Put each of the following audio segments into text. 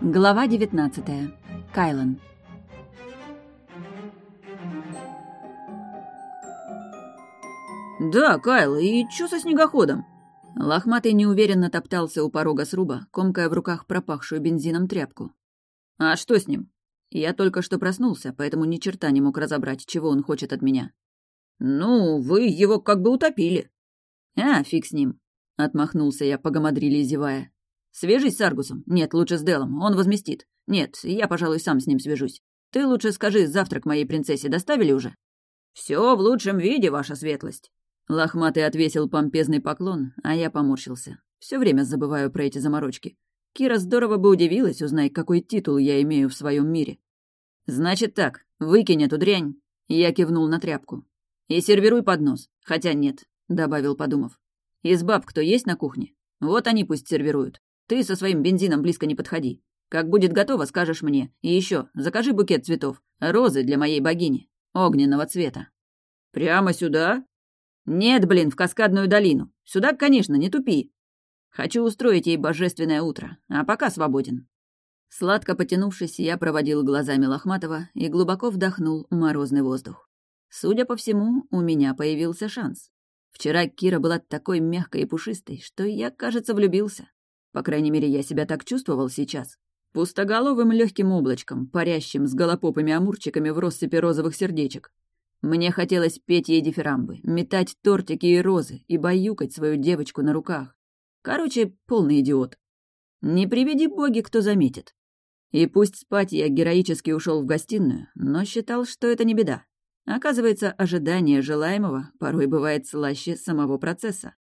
Глава 19. Кайлан. «Да, Кайл, и чё со снегоходом?» Лохматый неуверенно топтался у порога сруба, комкая в руках пропахшую бензином тряпку. «А что с ним?» Я только что проснулся, поэтому ни черта не мог разобрать, чего он хочет от меня. «Ну, вы его как бы утопили». «А, фиг с ним», — отмахнулся я, погомодрили зевая. «Свяжись с Аргусом. Нет, лучше с Делом. Он возместит. Нет, я, пожалуй, сам с ним свяжусь. Ты лучше скажи, завтрак моей принцессе доставили уже?» «Все в лучшем виде, ваша светлость». Лохматый отвесил помпезный поклон, а я поморщился. Все время забываю про эти заморочки. Кира здорово бы удивилась, узнай, какой титул я имею в своем мире. «Значит так, выкинь эту дрянь», — я кивнул на тряпку. «И сервируй поднос. Хотя нет», — добавил, подумав. «Из баб кто есть на кухне? Вот они пусть сервируют. Ты со своим бензином близко не подходи. Как будет готово, скажешь мне. И еще, закажи букет цветов. Розы для моей богини. Огненного цвета. Прямо сюда? Нет, блин, в Каскадную долину. Сюда, конечно, не тупи. Хочу устроить ей божественное утро, а пока свободен. Сладко потянувшись, я проводил глазами Лохматова и глубоко вдохнул морозный воздух. Судя по всему, у меня появился шанс. Вчера Кира была такой мягкой и пушистой, что я, кажется, влюбился. По крайней мере, я себя так чувствовал сейчас. Пустоголовым легким облачком, парящим с голопопыми амурчиками в россыпи розовых сердечек. Мне хотелось петь ей дифирамбы, метать тортики и розы и баюкать свою девочку на руках. Короче, полный идиот. Не приведи боги, кто заметит. И пусть спать я героически ушел в гостиную, но считал, что это не беда. Оказывается, ожидание желаемого порой бывает слаще самого процесса.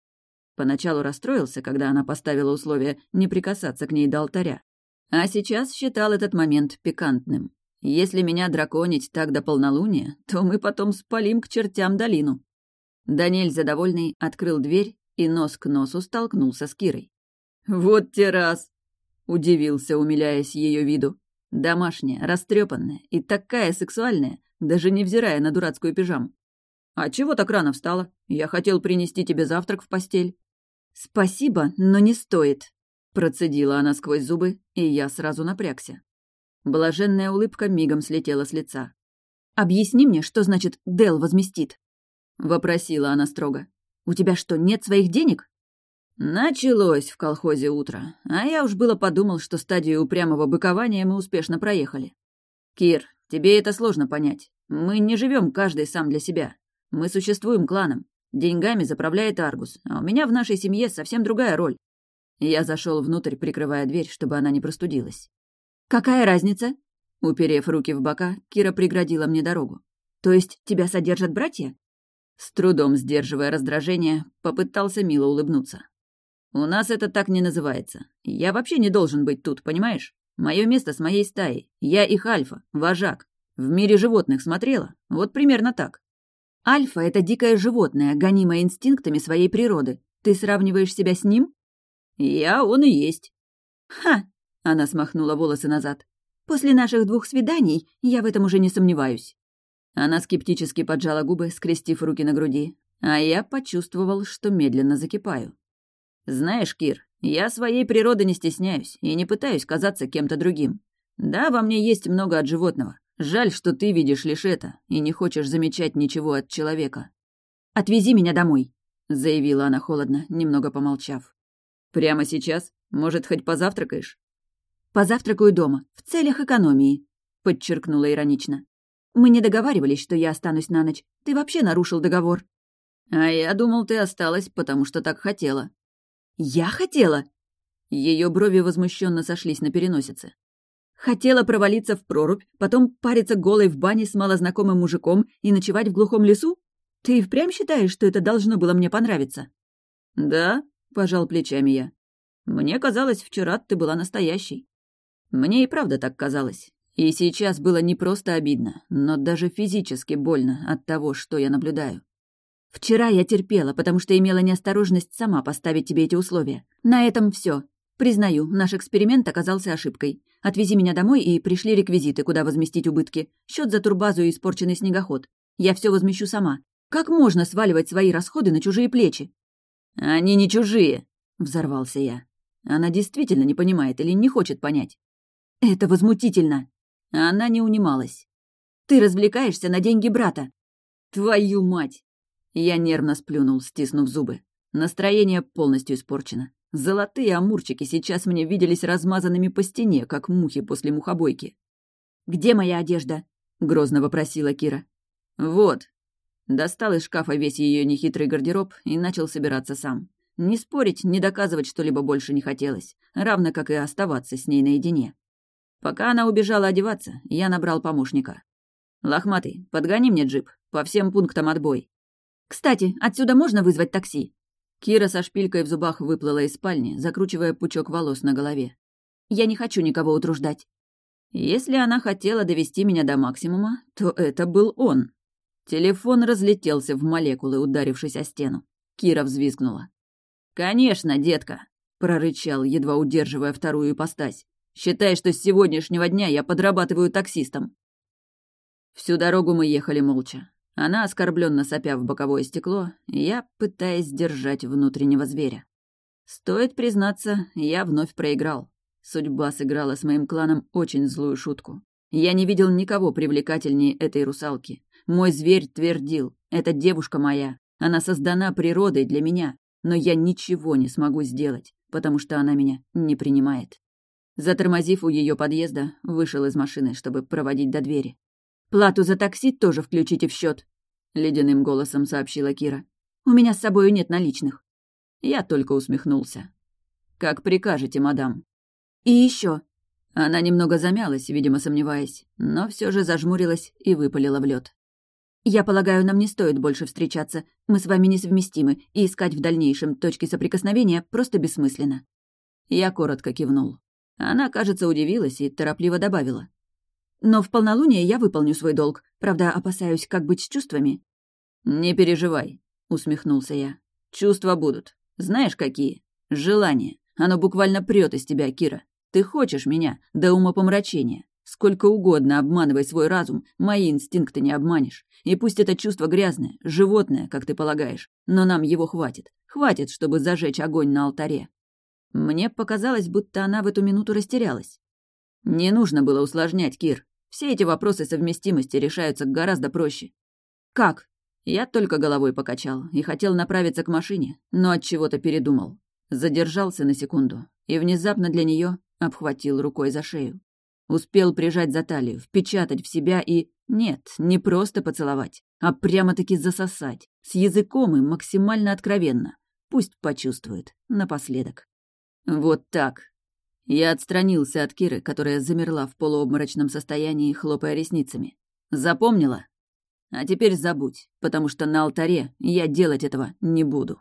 Поначалу расстроился, когда она поставила условие не прикасаться к ней до алтаря. А сейчас считал этот момент пикантным. Если меня драконить так до полнолуния, то мы потом спалим к чертям долину. Даниэль, задовольный, открыл дверь и нос к носу столкнулся с Кирой. «Вот те раз!» — удивился, умиляясь ее виду. Домашняя, растрепанная и такая сексуальная, даже невзирая на дурацкую пижаму. «А чего так рано встала? Я хотел принести тебе завтрак в постель». «Спасибо, но не стоит», — процедила она сквозь зубы, и я сразу напрягся. Блаженная улыбка мигом слетела с лица. «Объясни мне, что значит «Дел возместит»?» — вопросила она строго. «У тебя что, нет своих денег?» Началось в колхозе утро, а я уж было подумал, что стадию упрямого быкования мы успешно проехали. «Кир, тебе это сложно понять. Мы не живем каждый сам для себя. Мы существуем кланом. Деньгами заправляет Аргус, а у меня в нашей семье совсем другая роль. Я зашел внутрь, прикрывая дверь, чтобы она не простудилась. «Какая разница?» Уперев руки в бока, Кира преградила мне дорогу. «То есть тебя содержат братья?» С трудом сдерживая раздражение, попытался мило улыбнуться. «У нас это так не называется. Я вообще не должен быть тут, понимаешь? Мое место с моей стаей. Я их альфа, вожак. В мире животных смотрела? Вот примерно так. Альфа — это дикое животное, гонимое инстинктами своей природы. Ты сравниваешь себя с ним? Я он и есть. Ха! Она смахнула волосы назад. После наших двух свиданий я в этом уже не сомневаюсь. Она скептически поджала губы, скрестив руки на груди, а я почувствовал, что медленно закипаю. «Знаешь, Кир, я своей природы не стесняюсь и не пытаюсь казаться кем-то другим. Да, во мне есть много от животного, Жаль, что ты видишь лишь это и не хочешь замечать ничего от человека. «Отвези меня домой», — заявила она холодно, немного помолчав. «Прямо сейчас? Может, хоть позавтракаешь?» «Позавтракаю дома, в целях экономии», — подчеркнула иронично. «Мы не договаривались, что я останусь на ночь. Ты вообще нарушил договор». «А я думал, ты осталась, потому что так хотела». «Я хотела?» Ее брови возмущенно сошлись на переносице. Хотела провалиться в прорубь, потом париться голой в бане с малознакомым мужиком и ночевать в глухом лесу? Ты и впрямь считаешь, что это должно было мне понравиться?» «Да», — пожал плечами я. «Мне казалось, вчера ты была настоящей». Мне и правда так казалось. И сейчас было не просто обидно, но даже физически больно от того, что я наблюдаю. Вчера я терпела, потому что имела неосторожность сама поставить тебе эти условия. На этом все. Признаю, наш эксперимент оказался ошибкой. Отвези меня домой и пришли реквизиты, куда возместить убытки. Счет за турбазу и испорченный снегоход. Я все возмещу сама. Как можно сваливать свои расходы на чужие плечи? Они не чужие, взорвался я. Она действительно не понимает или не хочет понять. Это возмутительно. Она не унималась. Ты развлекаешься на деньги брата. Твою мать! Я нервно сплюнул, стиснув зубы. Настроение полностью испорчено. Золотые амурчики сейчас мне виделись размазанными по стене, как мухи после мухобойки. «Где моя одежда?» — грозно вопросила Кира. «Вот». Достал из шкафа весь ее нехитрый гардероб и начал собираться сам. Не спорить, не доказывать что-либо больше не хотелось, равно как и оставаться с ней наедине. Пока она убежала одеваться, я набрал помощника. «Лохматый, подгони мне джип, по всем пунктам отбой». «Кстати, отсюда можно вызвать такси?» Кира со шпилькой в зубах выплыла из спальни, закручивая пучок волос на голове. «Я не хочу никого утруждать». Если она хотела довести меня до максимума, то это был он. Телефон разлетелся в молекулы, ударившись о стену. Кира взвизгнула. «Конечно, детка!» — прорычал, едва удерживая вторую ипостась. «Считай, что с сегодняшнего дня я подрабатываю таксистом». Всю дорогу мы ехали молча. Она, оскорбленно сопя в боковое стекло, я пытаясь сдержать внутреннего зверя. Стоит признаться, я вновь проиграл. Судьба сыграла с моим кланом очень злую шутку. Я не видел никого привлекательнее этой русалки. Мой зверь твердил, эта девушка моя, она создана природой для меня, но я ничего не смогу сделать, потому что она меня не принимает. Затормозив у ее подъезда, вышел из машины, чтобы проводить до двери. «Плату за такси тоже включите в счет, ледяным голосом сообщила Кира. «У меня с собой нет наличных». Я только усмехнулся. «Как прикажете, мадам». И еще. Она немного замялась, видимо, сомневаясь, но все же зажмурилась и выпалила в лед. «Я полагаю, нам не стоит больше встречаться. Мы с вами несовместимы, и искать в дальнейшем точки соприкосновения просто бессмысленно». Я коротко кивнул. Она, кажется, удивилась и торопливо добавила. «Но в полнолуние я выполню свой долг. Правда, опасаюсь, как быть с чувствами». «Не переживай», — усмехнулся я. «Чувства будут. Знаешь, какие? Желание. Оно буквально прет из тебя, Кира. Ты хочешь меня до умопомрачения. Сколько угодно обманывай свой разум, мои инстинкты не обманешь. И пусть это чувство грязное, животное, как ты полагаешь, но нам его хватит. Хватит, чтобы зажечь огонь на алтаре. Мне показалось, будто она в эту минуту растерялась. Не нужно было усложнять, Кир. Все эти вопросы совместимости решаются гораздо проще. Как? Я только головой покачал и хотел направиться к машине, но от чего-то передумал. Задержался на секунду и внезапно для нее обхватил рукой за шею. Успел прижать за талию, впечатать в себя и... Нет, не просто поцеловать, а прямо-таки засосать. С языком и максимально откровенно. Пусть почувствует. Напоследок. Вот так. Я отстранился от Киры, которая замерла в полуобморочном состоянии, хлопая ресницами. Запомнила? А теперь забудь, потому что на алтаре я делать этого не буду.